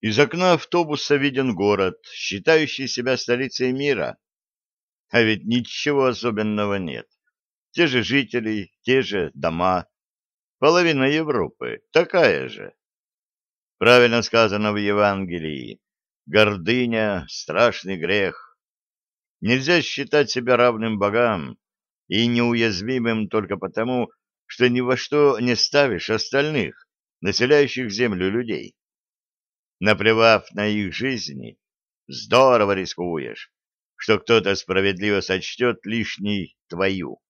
Из окна автобуса виден город, считающий себя столицей мира. А ведь ничего особенного нет. Те же жители, те же дома. Половина Европы такая же. Правильно сказано в Евангелии. Гордыня — страшный грех. Нельзя считать себя равным богам и неуязвимым только потому, что ни во что не ставишь остальных, населяющих землю людей. Наплевав на их жизни, здорово рискуешь, что кто-то справедливо сочтет лишней твою.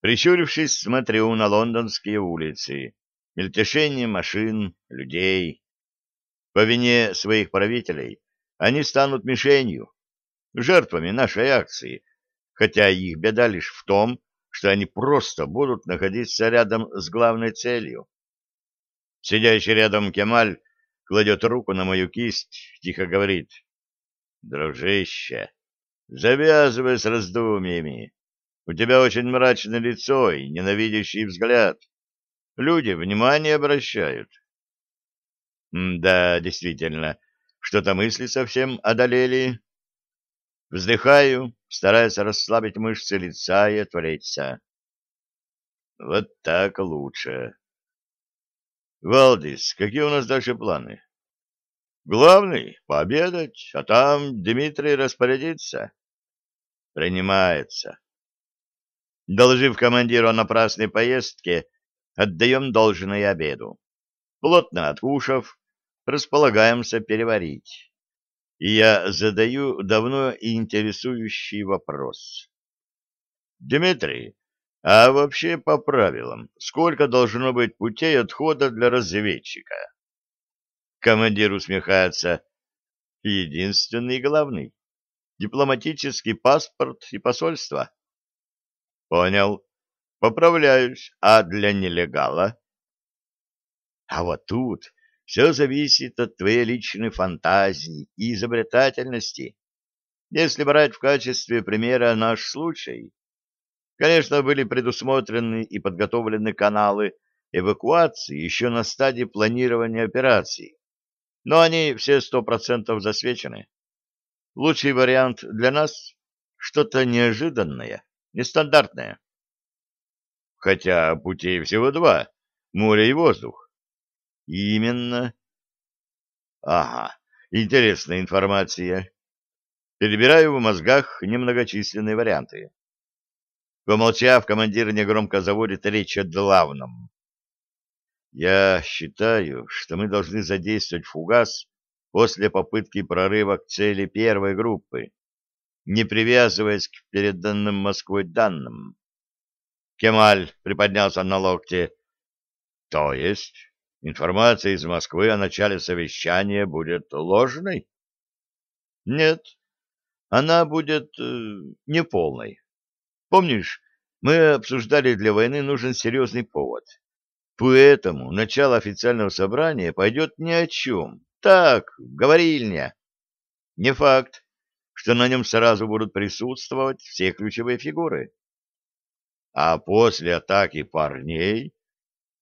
Прищурившись, смотрю на лондонские улицы, мельтешение машин, людей. По вине своих правителей они станут мишенью, жертвами нашей акции, хотя их беда лишь в том, что они просто будут находиться рядом с главной целью. Сидящий рядом Кемаль кладет руку на мою кисть, тихо говорит. «Дружище, завязывай с раздумьями. У тебя очень мрачное лицо и ненавидящий взгляд. Люди внимание обращают». «Да, действительно, что-то мысли совсем одолели». Вздыхаю, стараясь расслабить мышцы лица и отвлечься. Вот так лучше. Валдис, какие у нас дальше планы? Главный — пообедать, а там Дмитрий распорядится. Принимается. Доложив командиру о напрасной поездке, отдаем должное обеду. Плотно откушав, располагаемся переварить. И я задаю давно интересующий вопрос. Дмитрий, а вообще по правилам, сколько должно быть путей отхода для разведчика? Командир усмехается. Единственный и главный. Дипломатический паспорт и посольство. Понял. Поправляюсь. А для нелегала? А вот тут все зависит от твоей личной фантазии и изобретательности. Если брать в качестве примера наш случай, Конечно, были предусмотрены и подготовлены каналы эвакуации еще на стадии планирования операции, но они все сто процентов засвечены. Лучший вариант для нас — что-то неожиданное, нестандартное. Хотя путей всего два — море и воздух. Именно. Ага, интересная информация. Перебираю в мозгах немногочисленные варианты. Помолчав, командир негромко заводит речь о главном. Я считаю, что мы должны задействовать фугас после попытки прорыва к цели первой группы, не привязываясь к переданным Москвой данным. Кемаль приподнялся на локте. То есть информация из Москвы о начале совещания будет ложной? Нет, она будет э, неполной. Помнишь, мы обсуждали, для войны нужен серьезный повод. Поэтому начало официального собрания пойдет ни о чем. Так, говорильня. Не факт, что на нем сразу будут присутствовать все ключевые фигуры. А после атаки парней...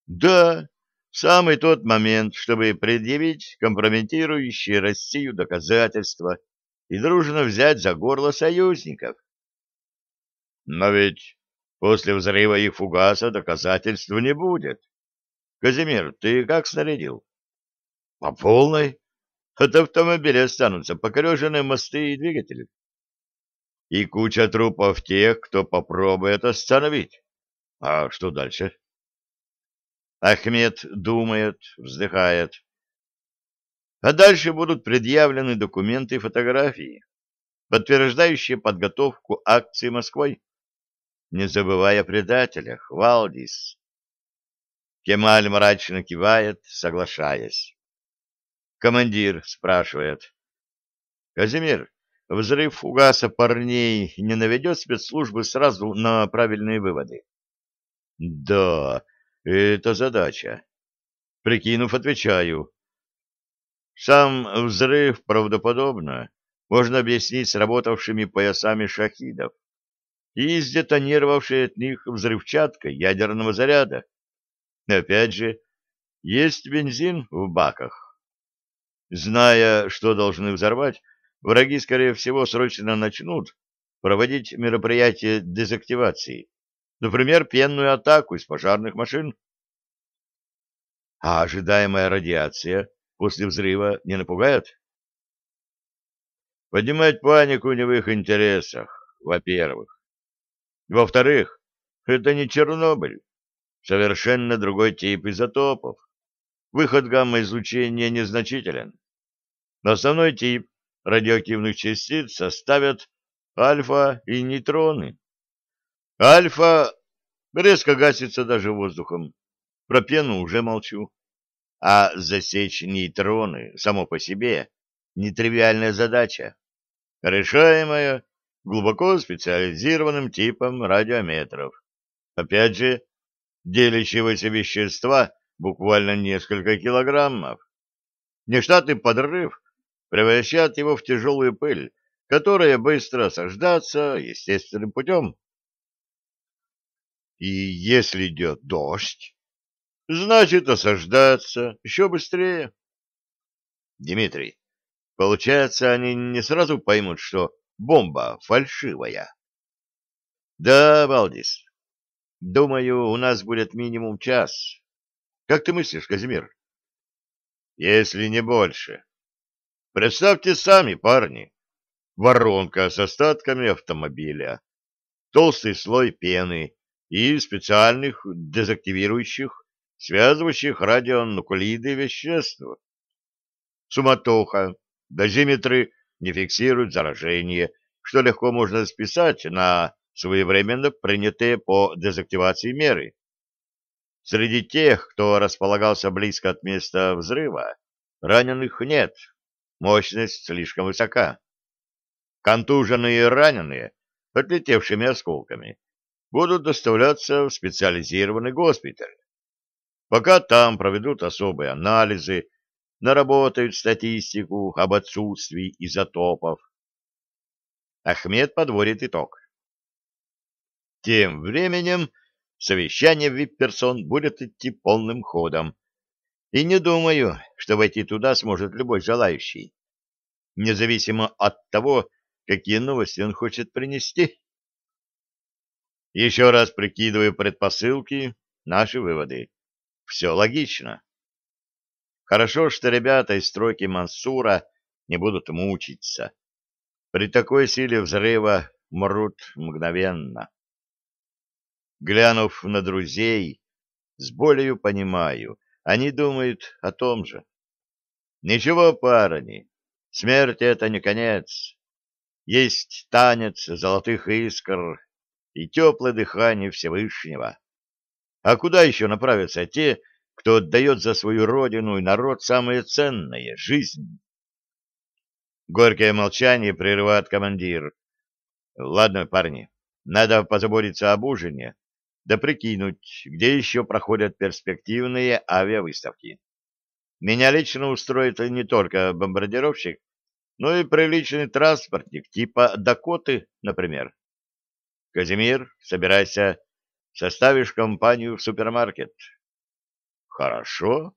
Да, самый тот момент, чтобы предъявить компрометирующие Россию доказательства и дружно взять за горло союзников. Но ведь после взрыва их фугаса доказательств не будет. Казимир, ты как снарядил? По полной. От автомобиля останутся покореженные мосты и двигатели. И куча трупов тех, кто попробует остановить. А что дальше? Ахмед думает, вздыхает. А дальше будут предъявлены документы и фотографии, подтверждающие подготовку акции Москвой не забывай о предателях, Валдис. Кемаль мрачно кивает, соглашаясь. Командир спрашивает. Казимир, взрыв угаса парней не наведет спецслужбы сразу на правильные выводы? Да, это задача. Прикинув, отвечаю. Сам взрыв правдоподобно можно объяснить сработавшими поясами шахидов и сдетонировавшей от них взрывчаткой ядерного заряда. Опять же, есть бензин в баках. Зная, что должны взорвать, враги, скорее всего, срочно начнут проводить мероприятия дезактивации, например, пенную атаку из пожарных машин. А ожидаемая радиация после взрыва не напугает? Поднимать панику не в их интересах, во-первых. Во-вторых, это не Чернобыль, совершенно другой тип изотопов. Выход гамма-излучения незначителен. Основной тип радиоактивных частиц составят альфа и нейтроны. Альфа резко гасится даже воздухом. Про пену уже молчу. А засечь нейтроны само по себе нетривиальная задача, решаемая глубоко специализированным типом радиометров. Опять же, делящегося вещества буквально несколько килограммов. Нештатный подрыв превращает его в тяжелую пыль, которая быстро осаждается естественным путем. И если идет дождь, значит осаждаться еще быстрее. Дмитрий, получается, они не сразу поймут, что бомба фальшивая. Да, Валдис, думаю, у нас будет минимум час. Как ты мыслишь, Казимир? Если не больше. Представьте сами, парни. Воронка с остатками автомобиля, толстый слой пены и специальных дезактивирующих связывающих радионуклиды веществ. Суматоха, дозиметры не фиксируют заражение, что легко можно списать на своевременно принятые по дезактивации меры. Среди тех, кто располагался близко от места взрыва, раненых нет, мощность слишком высока. Контуженные и раненые, отлетевшими осколками, будут доставляться в специализированный госпиталь. Пока там проведут особые анализы, наработают статистику об отсутствии изотопов. Ахмед подводит итог. Тем временем совещание вип-персон будет идти полным ходом, и не думаю, что войти туда сможет любой желающий, независимо от того, какие новости он хочет принести. Еще раз прикидываю предпосылки, наши выводы. Все логично. Хорошо, что ребята из стройки Мансура не будут мучиться. При такой силе взрыва мрут мгновенно. Глянув на друзей, с болью понимаю, они думают о том же. Ничего, парни, смерть — это не конец. Есть танец золотых искр и теплое дыхание Всевышнего. А куда еще направятся те, кто отдает за свою родину и народ самое ценное — жизнь? Горькое молчание прерывает командир. Ладно, парни, надо позаботиться об ужине, да прикинуть, где еще проходят перспективные авиавыставки. Меня лично устроит не только бомбардировщик, но и приличный транспортник типа «Дакоты», например. Казимир, собирайся, составишь компанию в супермаркет. Хорошо,